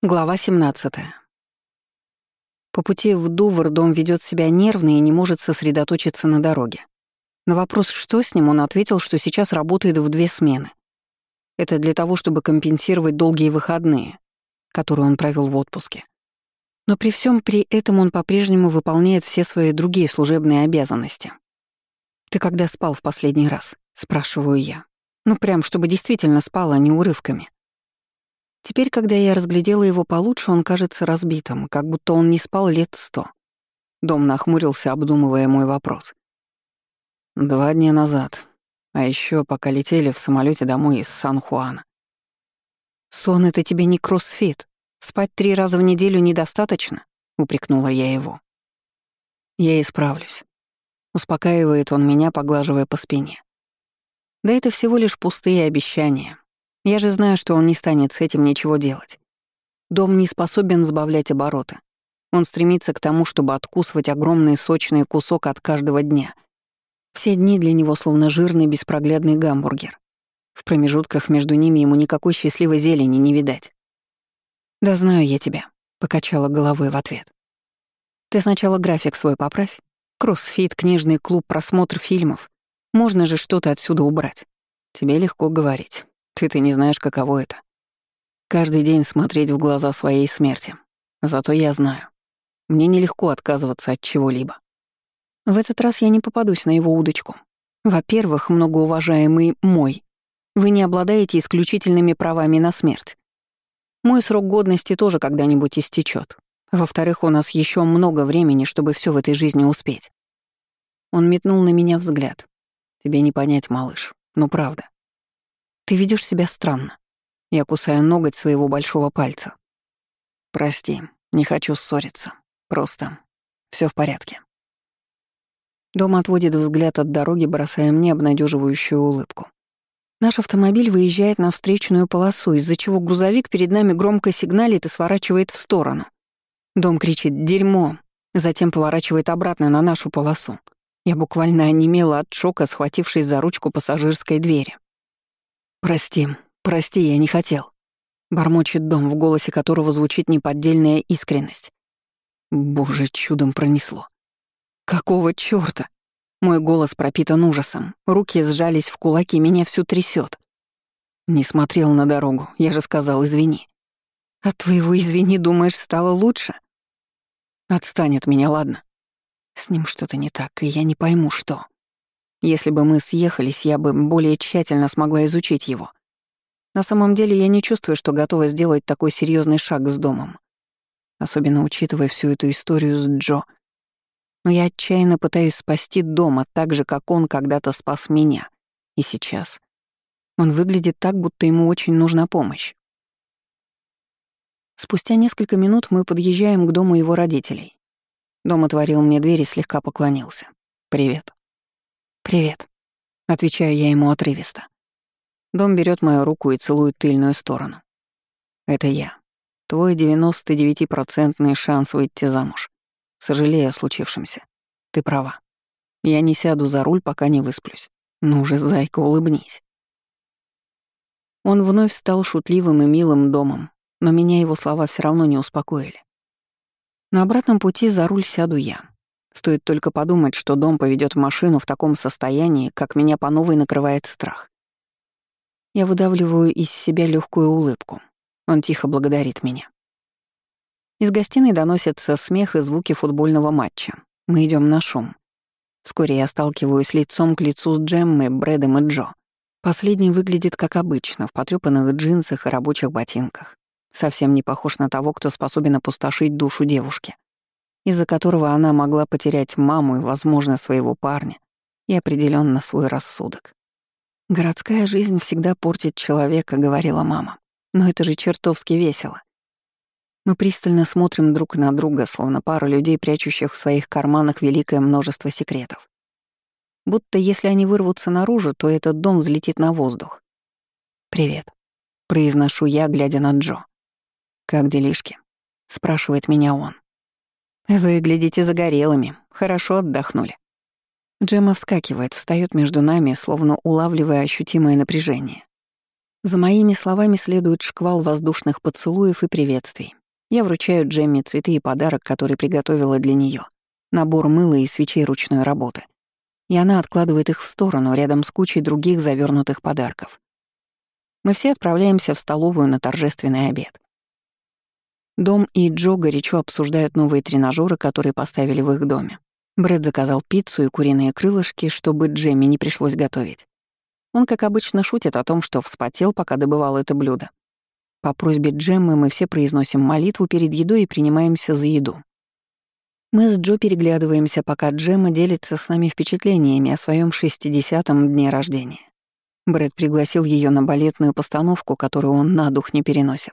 Глава 17. По пути в Дувр дом ведет себя нервно и не может сосредоточиться на дороге. На вопрос, что с ним, он ответил, что сейчас работает в две смены. Это для того, чтобы компенсировать долгие выходные, которые он провел в отпуске. Но при всем при этом он по-прежнему выполняет все свои другие служебные обязанности. «Ты когда спал в последний раз?» — спрашиваю я. Ну, прям, чтобы действительно спал, а не урывками. Теперь, когда я разглядела его получше, он кажется разбитым, как будто он не спал лет сто. Дом нахмурился, обдумывая мой вопрос. Два дня назад. А еще пока летели в самолете домой из Сан-Хуана. «Сон — это тебе не кроссфит. Спать три раза в неделю недостаточно?» — упрекнула я его. «Я исправлюсь». Успокаивает он меня, поглаживая по спине. Да это всего лишь пустые обещания. Я же знаю, что он не станет с этим ничего делать. Дом не способен сбавлять обороты. Он стремится к тому, чтобы откусывать огромный сочный кусок от каждого дня. Все дни для него словно жирный беспроглядный гамбургер. В промежутках между ними ему никакой счастливой зелени не видать. «Да знаю я тебя», — покачала головой в ответ. «Ты сначала график свой поправь. Кроссфит, книжный клуб, просмотр фильмов. Можно же что-то отсюда убрать. Тебе легко говорить. Ты-то не знаешь, каково это. Каждый день смотреть в глаза своей смерти. Зато я знаю. Мне нелегко отказываться от чего-либо. В этот раз я не попадусь на его удочку. Во-первых, многоуважаемый мой, вы не обладаете исключительными правами на смерть. Мой срок годности тоже когда-нибудь истечет. Во-вторых, у нас еще много времени, чтобы все в этой жизни успеть. Он метнул на меня взгляд. Тебе не понять, малыш. Ну правда. Ты ведешь себя странно. Я кусаю ноготь своего большого пальца. Прости, не хочу ссориться. Просто все в порядке. Дом отводит взгляд от дороги, бросая мне обнадеживающую улыбку. Наш автомобиль выезжает на встречную полосу, из-за чего грузовик перед нами громко сигналит и сворачивает в сторону. Дом кричит «Дерьмо!», затем поворачивает обратно на нашу полосу. Я буквально онемела от шока, схватившись за ручку пассажирской двери. «Прости, прости, я не хотел», — бормочет дом, в голосе которого звучит неподдельная искренность. Боже, чудом пронесло. «Какого чёрта?» Мой голос пропитан ужасом, руки сжались в кулаки, меня всю трясет. Не смотрел на дорогу, я же сказал «извини». От твоего «извини» думаешь, стало лучше? Отстань от меня, ладно? С ним что-то не так, и я не пойму, что. Если бы мы съехались, я бы более тщательно смогла изучить его. На самом деле я не чувствую, что готова сделать такой серьезный шаг с домом. Особенно учитывая всю эту историю с Джо. Но я отчаянно пытаюсь спасти дома так же, как он когда-то спас меня. И сейчас. Он выглядит так, будто ему очень нужна помощь. Спустя несколько минут мы подъезжаем к дому его родителей. Дом отворил мне дверь и слегка поклонился. «Привет». «Привет», — отвечаю я ему отрывисто. Дом берет мою руку и целует тыльную сторону. «Это я. Твой 99-процентный шанс выйти замуж. Сожалею о случившемся. Ты права. Я не сяду за руль, пока не высплюсь. Ну же, зайка, улыбнись». Он вновь стал шутливым и милым домом, но меня его слова все равно не успокоили. На обратном пути за руль сяду я. Стоит только подумать, что дом поведет машину в таком состоянии, как меня по новой накрывает страх. Я выдавливаю из себя легкую улыбку. Он тихо благодарит меня. Из гостиной доносятся смех и звуки футбольного матча. Мы идем на шум. Вскоре я сталкиваюсь лицом к лицу с Джеммой, Брэдом и Джо. Последний выглядит как обычно, в потрёпанных джинсах и рабочих ботинках. Совсем не похож на того, кто способен опустошить душу девушки из-за которого она могла потерять маму и, возможно, своего парня, и определенно свой рассудок. «Городская жизнь всегда портит человека», — говорила мама. «Но это же чертовски весело. Мы пристально смотрим друг на друга, словно пара людей, прячущих в своих карманах великое множество секретов. Будто если они вырвутся наружу, то этот дом взлетит на воздух. «Привет», — произношу я, глядя на Джо. «Как делишки?» — спрашивает меня он. «Выглядите загорелыми. Хорошо отдохнули». Джемма вскакивает, встает между нами, словно улавливая ощутимое напряжение. За моими словами следует шквал воздушных поцелуев и приветствий. Я вручаю Джемми цветы и подарок, который приготовила для нее. Набор мыла и свечей ручной работы. И она откладывает их в сторону, рядом с кучей других завернутых подарков. Мы все отправляемся в столовую на торжественный обед. Дом и Джо горячо обсуждают новые тренажеры, которые поставили в их доме. Брэд заказал пиццу и куриные крылышки, чтобы Джемми не пришлось готовить. Он, как обычно, шутит о том, что вспотел, пока добывал это блюдо. По просьбе Джеммы мы все произносим молитву перед едой и принимаемся за еду. Мы с Джо переглядываемся, пока Джемма делится с нами впечатлениями о своем 60-м дне рождения. Брэд пригласил ее на балетную постановку, которую он на дух не переносит.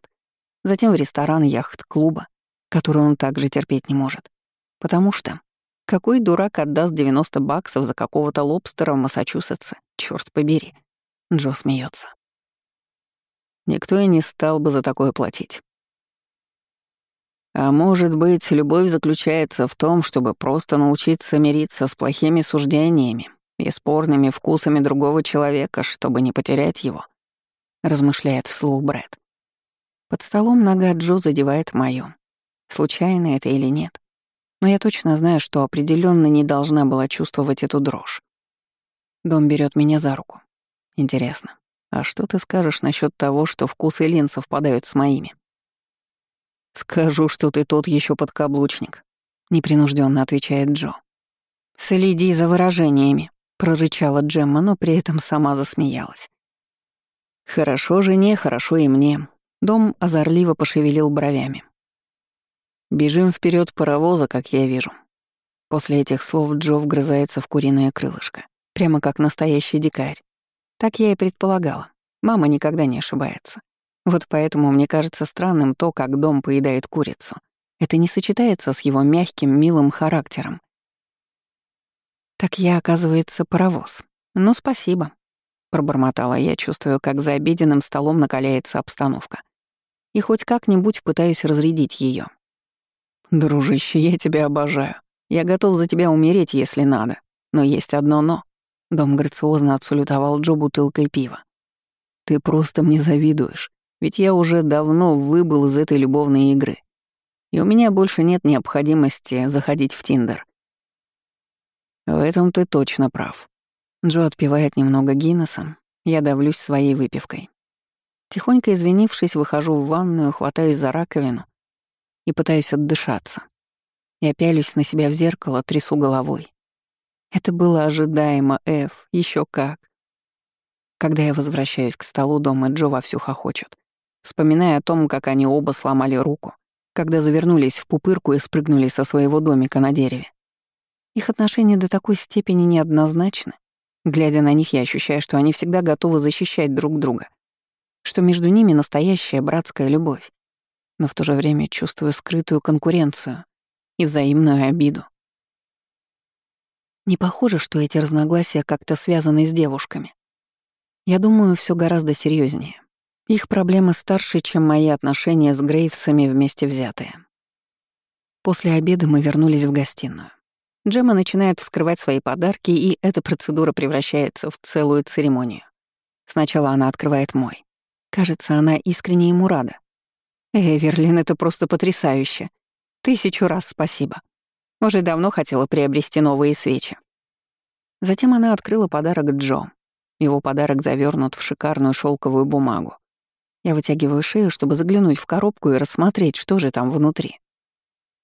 Затем в ресторан яхт-клуба, который он также терпеть не может. Потому что какой дурак отдаст 90 баксов за какого-то лобстера в Массачусетсе? Черт побери. Джо смеется. Никто и не стал бы за такое платить. А может быть, любовь заключается в том, чтобы просто научиться мириться с плохими суждениями и спорными вкусами другого человека, чтобы не потерять его, размышляет вслух Брэд. Под столом нога Джо задевает мою. Случайно это или нет? но я точно знаю, что определенно не должна была чувствовать эту дрожь. Дом берет меня за руку. Интересно, а что ты скажешь насчет того, что вкусы Лин совпадают с моими? Скажу, что ты тот еще подкаблучник, непринужденно отвечает Джо. Следи за выражениями, прорычала Джемма, но при этом сама засмеялась. Хорошо жене, хорошо и мне. Дом озорливо пошевелил бровями. Бежим вперед паровоза, как я вижу. После этих слов Джо вгрызается в куриное крылышко, прямо как настоящий дикарь. Так я и предполагала. Мама никогда не ошибается. Вот поэтому мне кажется странным то, как дом поедает курицу. Это не сочетается с его мягким, милым характером. Так я, оказывается, паровоз. Ну, спасибо. Пробормотала я, чувствую, как за обеденным столом накаляется обстановка. И хоть как-нибудь пытаюсь разрядить ее. «Дружище, я тебя обожаю. Я готов за тебя умереть, если надо. Но есть одно «но». Дом грациозно отсулютовал Джо бутылкой пива. «Ты просто мне завидуешь, ведь я уже давно выбыл из этой любовной игры. И у меня больше нет необходимости заходить в Тиндер». «В этом ты точно прав». Джо отпивает немного Гиннесса, я давлюсь своей выпивкой. Тихонько извинившись, выхожу в ванную, хватаюсь за раковину и пытаюсь отдышаться. Я пялюсь на себя в зеркало, трясу головой. Это было ожидаемо, Эф, еще как. Когда я возвращаюсь к столу дома, Джо вовсю хохочет, вспоминая о том, как они оба сломали руку, когда завернулись в пупырку и спрыгнули со своего домика на дереве. Их отношения до такой степени неоднозначны. Глядя на них, я ощущаю, что они всегда готовы защищать друг друга, что между ними настоящая братская любовь но в то же время чувствую скрытую конкуренцию и взаимную обиду. Не похоже, что эти разногласия как-то связаны с девушками. Я думаю, все гораздо серьезнее. Их проблемы старше, чем мои отношения с Грейвсами вместе взятые. После обеда мы вернулись в гостиную. Джема начинает вскрывать свои подарки, и эта процедура превращается в целую церемонию. Сначала она открывает мой. Кажется, она искренне ему рада. Эверлин, это просто потрясающе. Тысячу раз спасибо. Уже давно хотела приобрести новые свечи. Затем она открыла подарок Джо. Его подарок завернут в шикарную шелковую бумагу. Я вытягиваю шею, чтобы заглянуть в коробку и рассмотреть, что же там внутри.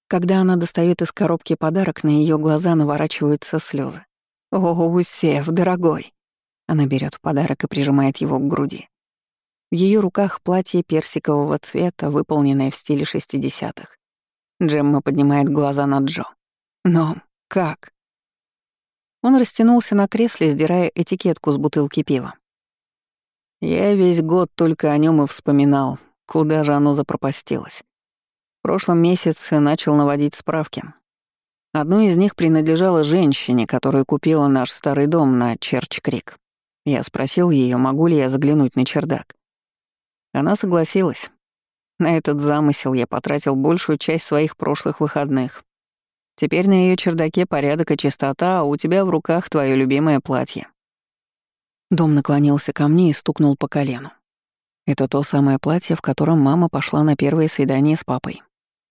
Когда она достает из коробки подарок, на ее глаза наворачиваются слезы. «О, Сев, дорогой!» Она берет подарок и прижимает его к груди. В ее руках платье персикового цвета, выполненное в стиле шестидесятых. Джемма поднимает глаза на Джо. Но как? Он растянулся на кресле, сдирая этикетку с бутылки пива. Я весь год только о нем и вспоминал, куда же оно запропастилось. В прошлом месяце начал наводить справки. Одно из них принадлежало женщине, которая купила наш старый дом на Черч-Крик. Я спросил ее, могу ли я заглянуть на чердак. Она согласилась. На этот замысел я потратил большую часть своих прошлых выходных. Теперь на ее чердаке порядок и чистота, а у тебя в руках твое любимое платье. Дом наклонился ко мне и стукнул по колену. Это то самое платье, в котором мама пошла на первое свидание с папой.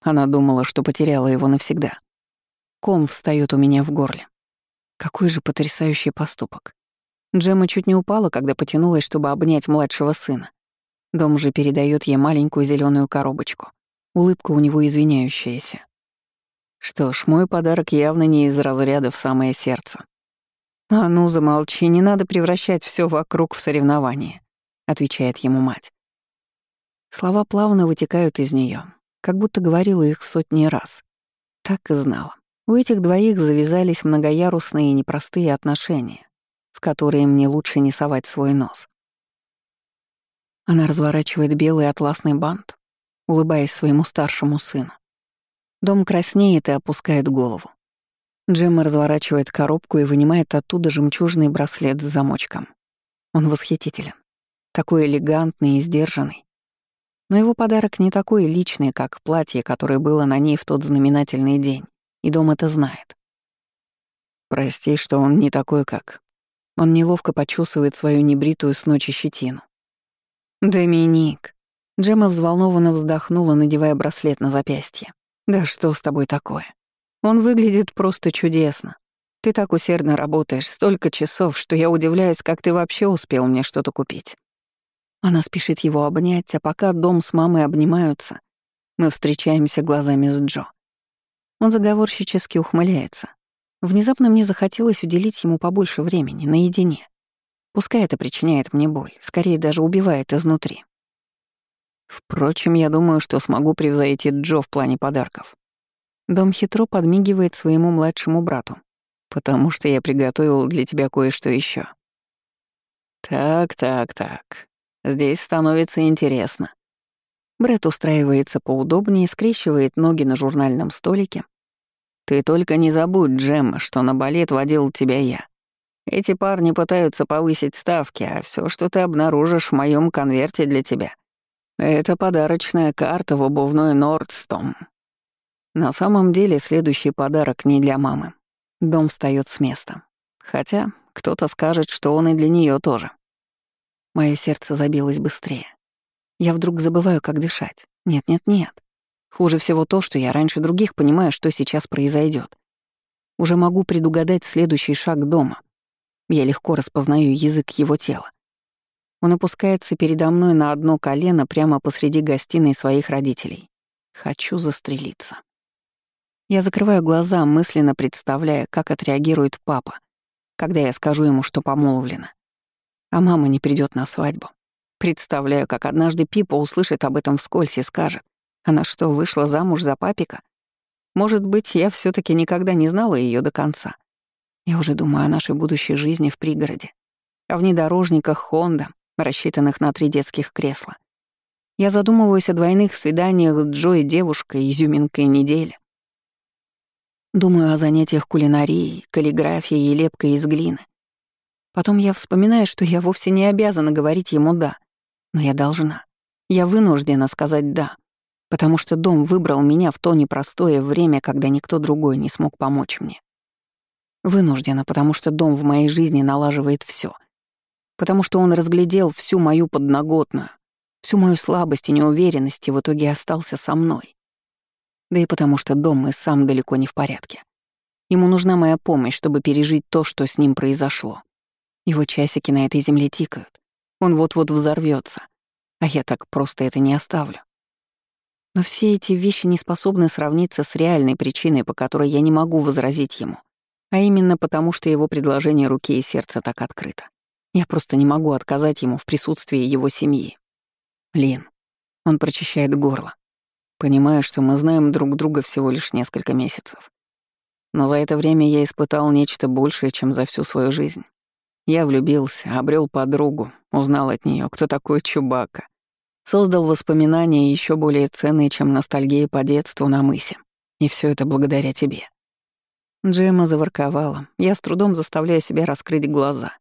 Она думала, что потеряла его навсегда. Ком встает у меня в горле. Какой же потрясающий поступок. Джема чуть не упала, когда потянулась, чтобы обнять младшего сына. Дом же передает ей маленькую зеленую коробочку. Улыбка у него извиняющаяся. Что ж, мой подарок явно не из разряда в самое сердце. «А ну, замолчи, не надо превращать все вокруг в соревнование», — отвечает ему мать. Слова плавно вытекают из нее, как будто говорила их сотни раз. Так и знала. У этих двоих завязались многоярусные и непростые отношения, в которые мне лучше не совать свой нос. Она разворачивает белый атласный бант, улыбаясь своему старшему сыну. Дом краснеет и опускает голову. Джемма разворачивает коробку и вынимает оттуда жемчужный браслет с замочком. Он восхитителен. Такой элегантный и сдержанный. Но его подарок не такой личный, как платье, которое было на ней в тот знаменательный день, и дом это знает. Прости, что он не такой, как... Он неловко почесывает свою небритую с ночи щетину. «Доминик!» Джемма взволнованно вздохнула, надевая браслет на запястье. «Да что с тобой такое? Он выглядит просто чудесно. Ты так усердно работаешь, столько часов, что я удивляюсь, как ты вообще успел мне что-то купить». Она спешит его обнять, а пока дом с мамой обнимаются, мы встречаемся глазами с Джо. Он заговорщически ухмыляется. Внезапно мне захотелось уделить ему побольше времени, наедине. Пускай это причиняет мне боль, скорее даже убивает изнутри. Впрочем, я думаю, что смогу превзойти Джо в плане подарков. Дом хитро подмигивает своему младшему брату, потому что я приготовил для тебя кое-что еще. Так, так, так. Здесь становится интересно. Брэд устраивается поудобнее, скрещивает ноги на журнальном столике. Ты только не забудь, Джемма, что на балет водил тебя я. Эти парни пытаются повысить ставки, а все, что ты обнаружишь в моем конверте для тебя, это подарочная карта в обувной Нордстом. На самом деле следующий подарок не для мамы. Дом встает с места. Хотя кто-то скажет, что он и для нее тоже. Мое сердце забилось быстрее. Я вдруг забываю, как дышать. Нет-нет-нет. Хуже всего то, что я раньше других понимаю, что сейчас произойдет. Уже могу предугадать следующий шаг дома. Я легко распознаю язык его тела. Он опускается передо мной на одно колено прямо посреди гостиной своих родителей. Хочу застрелиться. Я закрываю глаза, мысленно представляя, как отреагирует папа, когда я скажу ему, что помолвлена. А мама не придет на свадьбу. Представляю, как однажды Пипа услышит об этом вскользь и скажет, она что, вышла замуж за папика? Может быть, я все таки никогда не знала ее до конца. Я уже думаю о нашей будущей жизни в пригороде, о внедорожниках Хонда, рассчитанных на три детских кресла. Я задумываюсь о двойных свиданиях с Джо и девушкой, изюминкой недели. Думаю о занятиях кулинарией, каллиграфией и лепкой из глины. Потом я вспоминаю, что я вовсе не обязана говорить ему «да», но я должна. Я вынуждена сказать «да», потому что дом выбрал меня в то непростое время, когда никто другой не смог помочь мне. Вынуждена, потому что дом в моей жизни налаживает все, Потому что он разглядел всю мою подноготную, всю мою слабость и неуверенность и в итоге остался со мной. Да и потому что дом и сам далеко не в порядке. Ему нужна моя помощь, чтобы пережить то, что с ним произошло. Его часики на этой земле тикают. Он вот-вот взорвется, а я так просто это не оставлю. Но все эти вещи не способны сравниться с реальной причиной, по которой я не могу возразить ему — а именно потому, что его предложение руки и сердца так открыто. Я просто не могу отказать ему в присутствии его семьи. Лин. Он прочищает горло. Понимаю, что мы знаем друг друга всего лишь несколько месяцев. Но за это время я испытал нечто большее, чем за всю свою жизнь. Я влюбился, обрел подругу, узнал от нее, кто такой Чубака. Создал воспоминания еще более ценные, чем ностальгия по детству на мысе. И все это благодаря тебе. Джема заворковала. Я с трудом заставляю себя раскрыть глаза.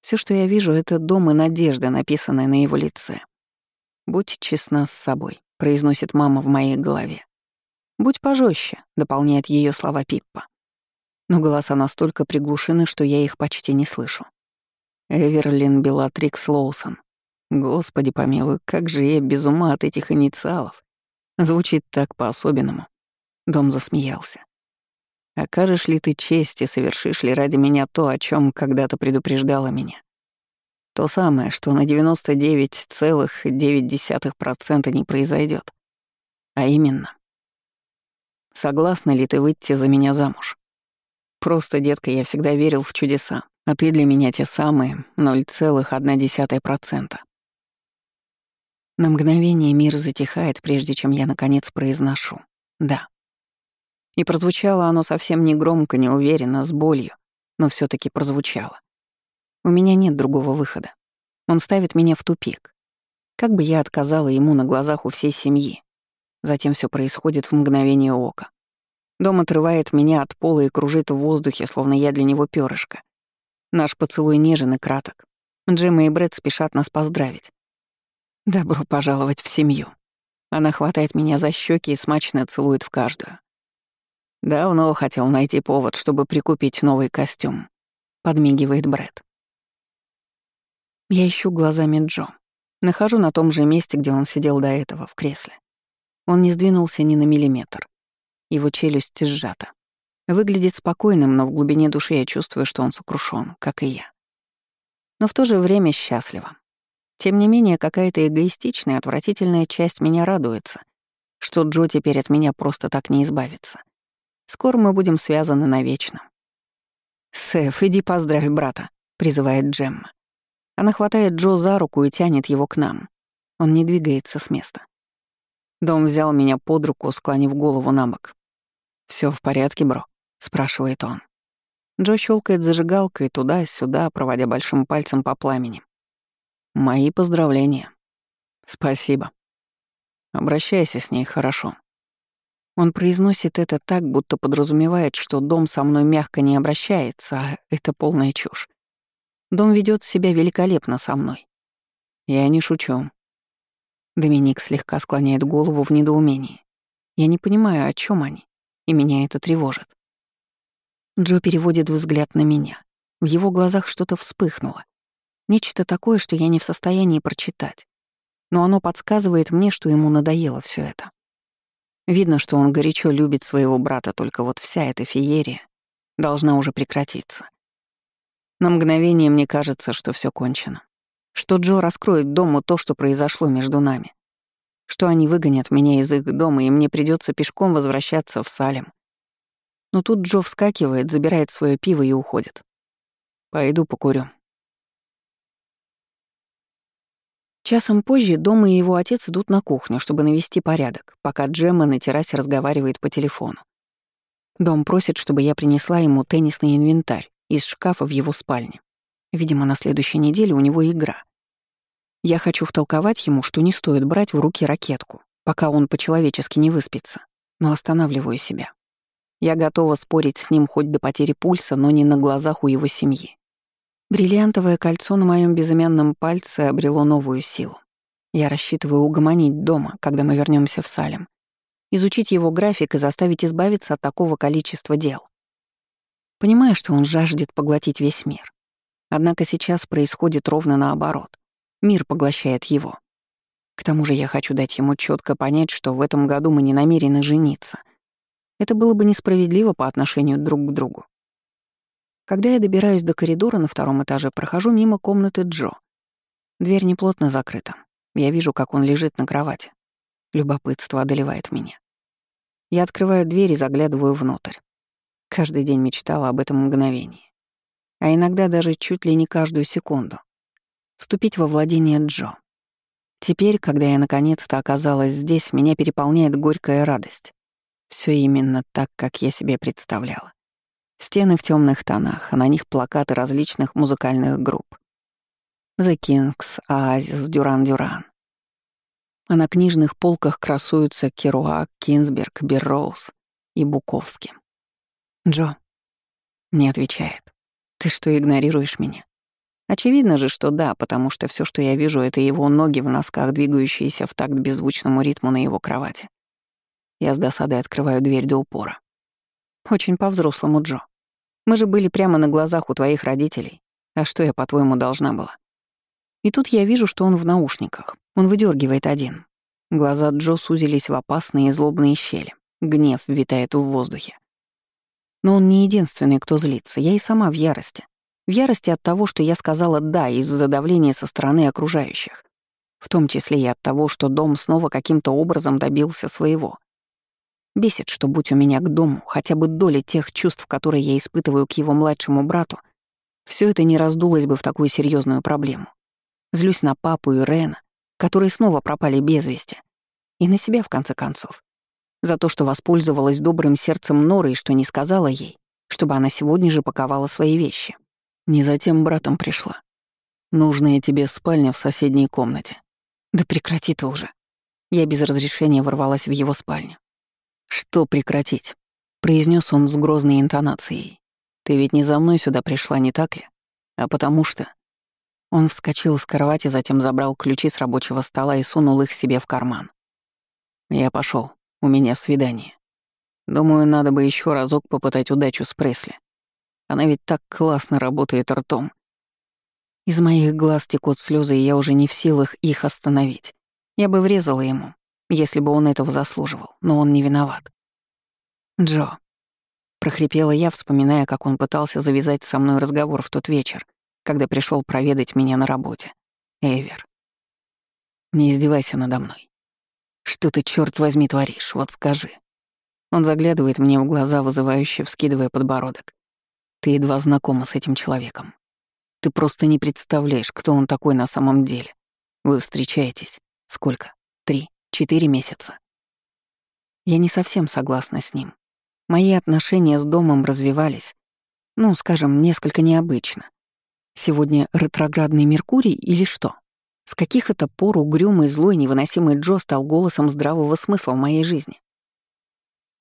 Все, что я вижу, — это дом и надежда, написанная на его лице. «Будь честна с собой», — произносит мама в моей голове. «Будь пожестче», — дополняет ее слова Пиппа. Но голоса настолько приглушены, что я их почти не слышу. Эверлин Белатрикс Лоусон. Господи помилуй, как же я без ума от этих инициалов. Звучит так по-особенному. Дом засмеялся. Окажешь ли ты честь и совершишь ли ради меня то, о чем когда-то предупреждала меня? То самое, что на 99,9% не произойдет. А именно. Согласна ли ты выйти за меня замуж? Просто, детка, я всегда верил в чудеса, а ты для меня те самые 0,1%. На мгновение мир затихает, прежде чем я, наконец, произношу «да». И прозвучало оно совсем не громко, не уверенно, с болью, но все таки прозвучало. У меня нет другого выхода. Он ставит меня в тупик. Как бы я отказала ему на глазах у всей семьи. Затем все происходит в мгновение ока. Дом отрывает меня от пола и кружит в воздухе, словно я для него перышко. Наш поцелуй нежен и краток. Джемма и Брэд спешат нас поздравить. Добро пожаловать в семью. Она хватает меня за щеки и смачно целует в каждую. Давно хотел найти повод, чтобы прикупить новый костюм. Подмигивает Брэд. Я ищу глазами Джо. Нахожу на том же месте, где он сидел до этого, в кресле. Он не сдвинулся ни на миллиметр. Его челюсть сжата. Выглядит спокойным, но в глубине души я чувствую, что он сокрушен, как и я. Но в то же время счастливо. Тем не менее, какая-то эгоистичная, отвратительная часть меня радуется, что Джо теперь от меня просто так не избавится. Скоро мы будем связаны навечно. «Сэф, иди поздравь брата», — призывает Джемма. Она хватает Джо за руку и тянет его к нам. Он не двигается с места. Дом взял меня под руку, склонив голову на бок. Все в порядке, бро?» — спрашивает он. Джо щелкает зажигалкой туда-сюда, проводя большим пальцем по пламени. Мои поздравления. Спасибо. Обращайся с ней хорошо. Он произносит это так, будто подразумевает, что дом со мной мягко не обращается, а это полная чушь. Дом ведет себя великолепно со мной. Я не шучу. Доминик слегка склоняет голову в недоумении. Я не понимаю, о чем они, и меня это тревожит. Джо переводит взгляд на меня. В его глазах что-то вспыхнуло. Нечто такое, что я не в состоянии прочитать. Но оно подсказывает мне, что ему надоело все это. Видно, что он горячо любит своего брата, только вот вся эта феерия должна уже прекратиться. На мгновение мне кажется, что все кончено. Что Джо раскроет дому то, что произошло между нами. Что они выгонят меня из их дома, и мне придется пешком возвращаться в Салем. Но тут Джо вскакивает, забирает свое пиво и уходит. Пойду покурю. Часом позже дома и его отец идут на кухню, чтобы навести порядок, пока Джемма на террасе разговаривает по телефону. Дом просит, чтобы я принесла ему теннисный инвентарь из шкафа в его спальне. Видимо, на следующей неделе у него игра. Я хочу втолковать ему, что не стоит брать в руки ракетку, пока он по-человечески не выспится, но останавливаю себя. Я готова спорить с ним хоть до потери пульса, но не на глазах у его семьи. Бриллиантовое кольцо на моем безымянном пальце обрело новую силу. Я рассчитываю угомонить дома, когда мы вернемся в Салем, изучить его график и заставить избавиться от такого количества дел. Понимаю, что он жаждет поглотить весь мир. Однако сейчас происходит ровно наоборот. Мир поглощает его. К тому же я хочу дать ему четко понять, что в этом году мы не намерены жениться. Это было бы несправедливо по отношению друг к другу. Когда я добираюсь до коридора на втором этаже, прохожу мимо комнаты Джо. Дверь неплотно закрыта. Я вижу, как он лежит на кровати. Любопытство одолевает меня. Я открываю дверь и заглядываю внутрь. Каждый день мечтала об этом мгновении. А иногда даже чуть ли не каждую секунду. Вступить во владение Джо. Теперь, когда я наконец-то оказалась здесь, меня переполняет горькая радость. Все именно так, как я себе представляла. Стены в темных тонах, а на них плакаты различных музыкальных групп. The Kings, Duran Duran. А на книжных полках красуются Керуак, Кинсберг, Берроуз и Буковский. Джо. Не отвечает. Ты что, игнорируешь меня? Очевидно же, что да, потому что все, что я вижу, это его ноги в носках, двигающиеся в такт беззвучному ритму на его кровати. Я с досадой открываю дверь до упора. Очень по-взрослому, Джо. Мы же были прямо на глазах у твоих родителей. А что я, по-твоему, должна была? И тут я вижу, что он в наушниках. Он выдергивает один. Глаза Джо сузились в опасные и злобные щели. Гнев витает в воздухе. Но он не единственный, кто злится. Я и сама в ярости. В ярости от того, что я сказала «да» из-за давления со стороны окружающих. В том числе и от того, что дом снова каким-то образом добился своего. Бесит, что будь у меня к дому хотя бы доля тех чувств, которые я испытываю к его младшему брату, все это не раздулось бы в такую серьезную проблему. Злюсь на папу и Рена, которые снова пропали без вести. И на себя, в конце концов. За то, что воспользовалась добрым сердцем Норы и что не сказала ей, чтобы она сегодня же паковала свои вещи. Не за тем братом пришла. Нужная тебе спальня в соседней комнате. Да прекрати ты уже. Я без разрешения ворвалась в его спальню. Что прекратить? произнес он с грозной интонацией. Ты ведь не за мной сюда пришла, не так ли? А потому что... Он вскочил с кровати, затем забрал ключи с рабочего стола и сунул их себе в карман. Я пошел. У меня свидание. Думаю, надо бы еще разок попытать удачу с Пресли. Она ведь так классно работает ртом. Из моих глаз текут слезы, и я уже не в силах их остановить. Я бы врезала ему, если бы он этого заслуживал, но он не виноват. «Джо», — прохрипела я, вспоминая, как он пытался завязать со мной разговор в тот вечер, когда пришел проведать меня на работе. Эвер. Не издевайся надо мной. Что ты, черт возьми, творишь? Вот скажи. Он заглядывает мне в глаза, вызывающе вскидывая подбородок. Ты едва знакома с этим человеком. Ты просто не представляешь, кто он такой на самом деле. Вы встречаетесь. Сколько? Три, четыре месяца. Я не совсем согласна с ним. Мои отношения с домом развивались, ну, скажем, несколько необычно. Сегодня ретроградный Меркурий или что? С каких это пор угрюмый, злой, невыносимый Джо стал голосом здравого смысла в моей жизни?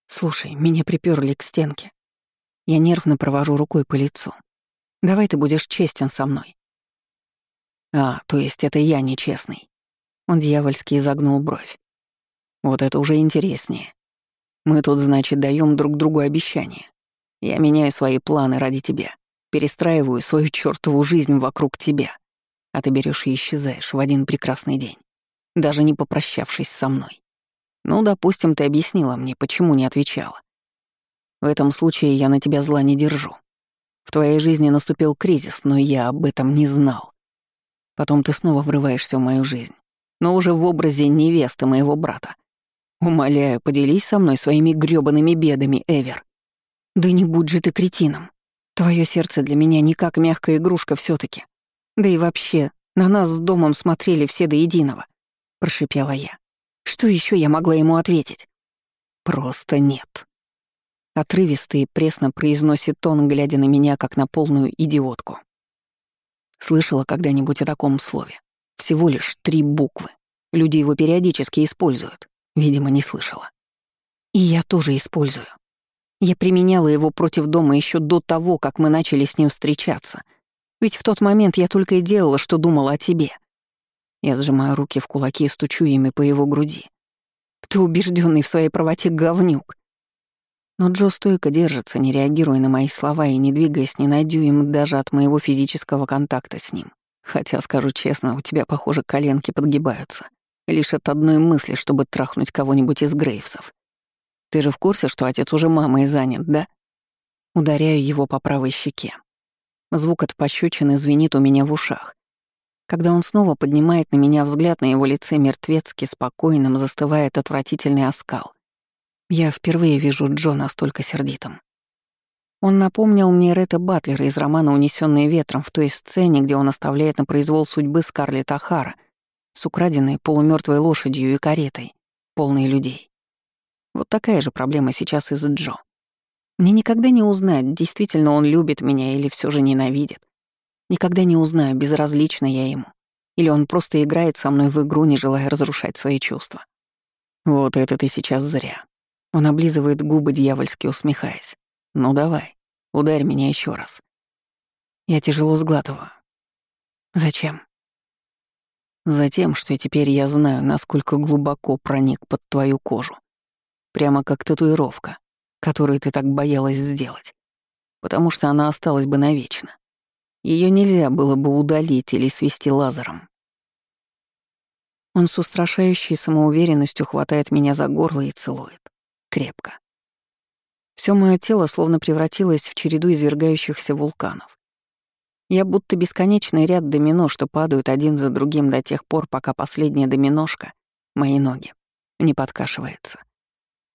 Слушай, меня приперли к стенке. Я нервно провожу рукой по лицу. Давай ты будешь честен со мной. А, то есть это я нечестный. Он дьявольски изогнул бровь. Вот это уже интереснее. Мы тут, значит, даем друг другу обещания. Я меняю свои планы ради тебя, перестраиваю свою чертову жизнь вокруг тебя, а ты берешь и исчезаешь в один прекрасный день, даже не попрощавшись со мной. Ну, допустим, ты объяснила мне, почему не отвечала. В этом случае я на тебя зла не держу. В твоей жизни наступил кризис, но я об этом не знал. Потом ты снова врываешься в мою жизнь, но уже в образе невесты моего брата. Умоляю, поделись со мной своими грёбаными бедами, Эвер. Да не будь же ты кретином. Твое сердце для меня не как мягкая игрушка все таки Да и вообще, на нас с домом смотрели все до единого, прошипела я. Что еще я могла ему ответить? Просто нет. Отрывисто и пресно произносит он, глядя на меня, как на полную идиотку. Слышала когда-нибудь о таком слове? Всего лишь три буквы. Люди его периодически используют. Видимо, не слышала. И я тоже использую. Я применяла его против дома еще до того, как мы начали с ним встречаться. Ведь в тот момент я только и делала, что думала о тебе. Я сжимаю руки в кулаки и стучу ими по его груди. Ты убежденный в своей правоте говнюк. Но Джо стойко держится, не реагируя на мои слова и не двигаясь ни на дюйм даже от моего физического контакта с ним. Хотя, скажу честно, у тебя, похоже, коленки подгибаются. Лишь от одной мысли, чтобы трахнуть кого-нибудь из Грейвсов. Ты же в курсе, что отец уже мамой занят, да? Ударяю его по правой щеке. Звук от пощечины звенит у меня в ушах. Когда он снова поднимает на меня взгляд, на его лице мертвецки спокойным застывает отвратительный оскал. Я впервые вижу Джо настолько сердитым. Он напомнил мне Ретта Батлера из романа «Унесённые ветром» в той сцене, где он оставляет на произвол судьбы Скарлетт Ахара украденной полумёртвой лошадью и каретой, полной людей. Вот такая же проблема сейчас и с Джо. Мне никогда не узнать, действительно он любит меня или все же ненавидит. Никогда не узнаю, безразлично я ему. Или он просто играет со мной в игру, не желая разрушать свои чувства. Вот это ты сейчас зря. Он облизывает губы, дьявольски усмехаясь. «Ну давай, ударь меня еще раз». Я тяжело сглатываю. «Зачем?» Затем, что теперь я знаю, насколько глубоко проник под твою кожу. Прямо как татуировка, которую ты так боялась сделать. Потому что она осталась бы навечно. Ее нельзя было бы удалить или свести лазером, Он с устрашающей самоуверенностью хватает меня за горло и целует. Крепко. Все мое тело словно превратилось в череду извергающихся вулканов. Я будто бесконечный ряд домино, что падают один за другим до тех пор, пока последняя доминошка, мои ноги, не подкашивается.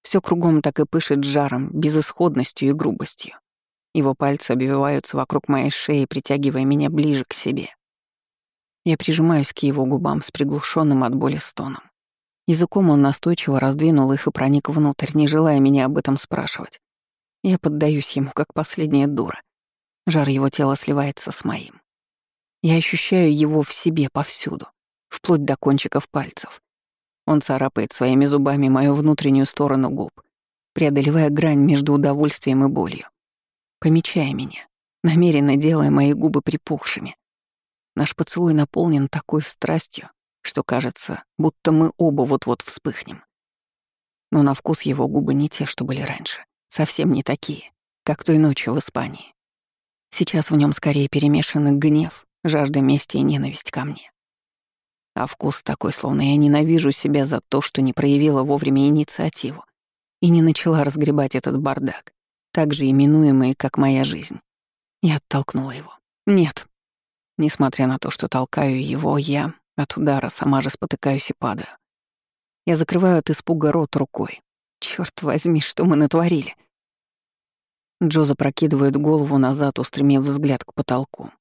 Все кругом так и пышет жаром, безысходностью и грубостью. Его пальцы обвиваются вокруг моей шеи, притягивая меня ближе к себе. Я прижимаюсь к его губам с приглушенным от боли стоном. Языком он настойчиво раздвинул их и проник внутрь, не желая меня об этом спрашивать. Я поддаюсь ему, как последняя дура. Жар его тела сливается с моим. Я ощущаю его в себе повсюду, вплоть до кончиков пальцев. Он царапает своими зубами мою внутреннюю сторону губ, преодолевая грань между удовольствием и болью. Помечая меня, намеренно делая мои губы припухшими. Наш поцелуй наполнен такой страстью, что кажется, будто мы оба вот-вот вспыхнем. Но на вкус его губы не те, что были раньше. Совсем не такие, как той ночью в Испании. Сейчас в нем скорее перемешаны гнев, жажда мести и ненависть ко мне. А вкус такой, словно я ненавижу себя за то, что не проявила вовремя инициативу и не начала разгребать этот бардак, так же именуемый, как моя жизнь. Я оттолкнула его. Нет. Несмотря на то, что толкаю его, я от удара сама же спотыкаюсь и падаю. Я закрываю от испуга рот рукой. Черт возьми, что мы натворили? Джо запрокидывает голову назад, устремив взгляд к потолку.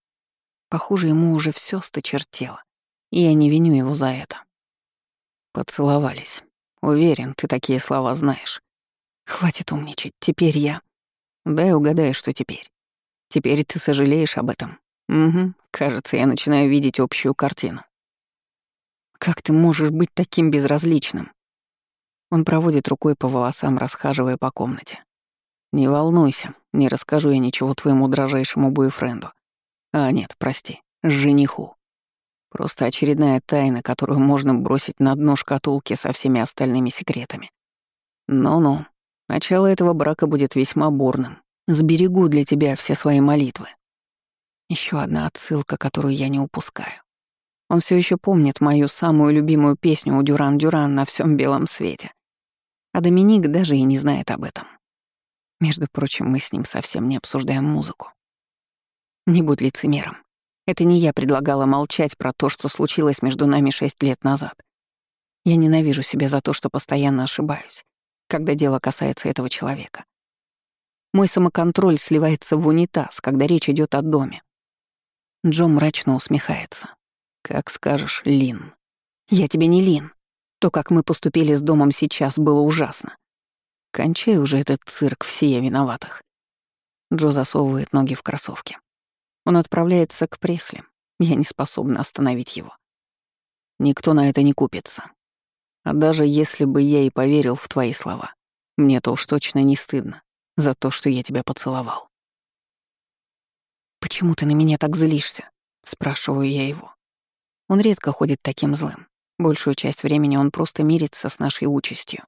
Похоже, ему уже все сточертело и я не виню его за это. Поцеловались. Уверен, ты такие слова знаешь. Хватит умничать, теперь я. Дай угадаю, что теперь. Теперь ты сожалеешь об этом. Угу, кажется, я начинаю видеть общую картину. Как ты можешь быть таким безразличным? Он проводит рукой по волосам, расхаживая по комнате. Не волнуйся, не расскажу я ничего твоему дрожайшему бойфренду. А нет, прости, жениху. Просто очередная тайна, которую можно бросить на дно шкатулки со всеми остальными секретами. Ну-ну, начало этого брака будет весьма бурным. Сберегу для тебя все свои молитвы. Еще одна отсылка, которую я не упускаю. Он все еще помнит мою самую любимую песню у Дюран-Дюран на всем белом свете. А Доминик даже и не знает об этом. Между прочим, мы с ним совсем не обсуждаем музыку. Не будь лицемером. Это не я предлагала молчать про то, что случилось между нами шесть лет назад. Я ненавижу себя за то, что постоянно ошибаюсь, когда дело касается этого человека. Мой самоконтроль сливается в унитаз, когда речь идет о доме. Джо мрачно усмехается. «Как скажешь, Лин». «Я тебе не Лин. То, как мы поступили с домом сейчас, было ужасно. Кончай уже этот цирк, все я виноватых». Джо засовывает ноги в кроссовки. Он отправляется к Пресли. Я не способна остановить его. Никто на это не купится. А даже если бы я и поверил в твои слова, мне-то уж точно не стыдно за то, что я тебя поцеловал. «Почему ты на меня так злишься?» — спрашиваю я его. Он редко ходит таким злым. Большую часть времени он просто мирится с нашей участью.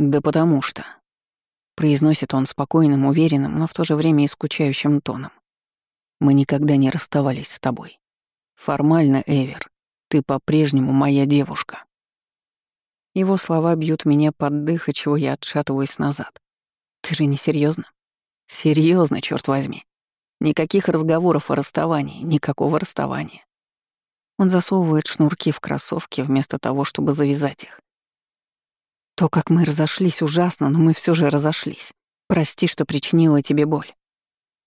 «Да потому что...» — произносит он спокойным, уверенным, но в то же время и скучающим тоном. Мы никогда не расставались с тобой. Формально, Эвер, ты по-прежнему моя девушка. Его слова бьют меня под дых, и чего я отшатываюсь назад. Ты же не серьезно? Серьезно, черт возьми. Никаких разговоров о расставании, никакого расставания. Он засовывает шнурки в кроссовки вместо того, чтобы завязать их. То, как мы разошлись, ужасно, но мы все же разошлись. Прости, что причинила тебе боль.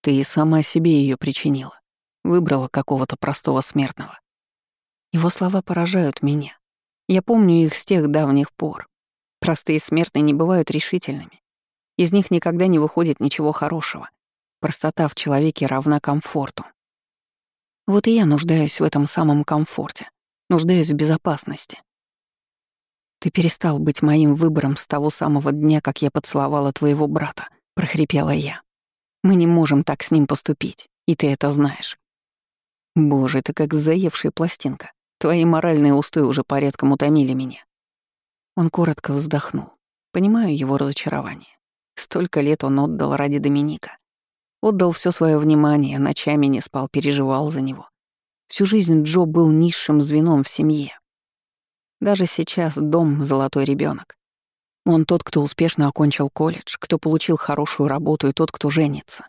Ты и сама себе ее причинила. Выбрала какого-то простого смертного. Его слова поражают меня. Я помню их с тех давних пор. Простые смертные не бывают решительными. Из них никогда не выходит ничего хорошего. Простота в человеке равна комфорту. Вот и я нуждаюсь в этом самом комфорте, нуждаюсь в безопасности. Ты перестал быть моим выбором с того самого дня, как я поцеловала твоего брата, прохрипела я. Мы не можем так с ним поступить, и ты это знаешь. Боже, ты как заевшая пластинка. Твои моральные устои уже порядком утомили меня. Он коротко вздохнул. Понимаю его разочарование. Столько лет он отдал ради Доминика. Отдал все свое внимание, ночами не спал, переживал за него. Всю жизнь Джо был низшим звеном в семье. Даже сейчас дом — золотой ребенок. Он тот, кто успешно окончил колледж, кто получил хорошую работу и тот, кто женится.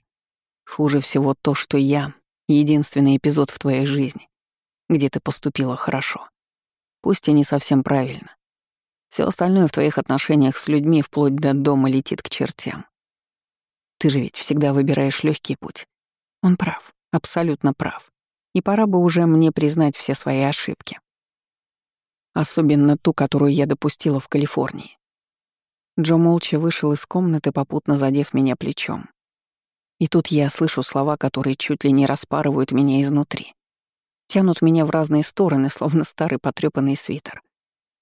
Хуже всего то, что я — единственный эпизод в твоей жизни, где ты поступила хорошо. Пусть и не совсем правильно. Все остальное в твоих отношениях с людьми вплоть до дома летит к чертям. Ты же ведь всегда выбираешь легкий путь. Он прав, абсолютно прав. И пора бы уже мне признать все свои ошибки. Особенно ту, которую я допустила в Калифорнии. Джо молча вышел из комнаты, попутно задев меня плечом. И тут я слышу слова, которые чуть ли не распарывают меня изнутри. Тянут меня в разные стороны, словно старый потрёпанный свитер.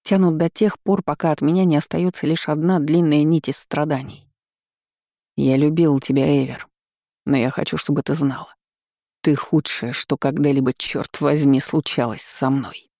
Тянут до тех пор, пока от меня не остается лишь одна длинная нить из страданий. Я любил тебя, Эвер, но я хочу, чтобы ты знала. Ты худшее, что когда-либо, черт возьми, случалось со мной.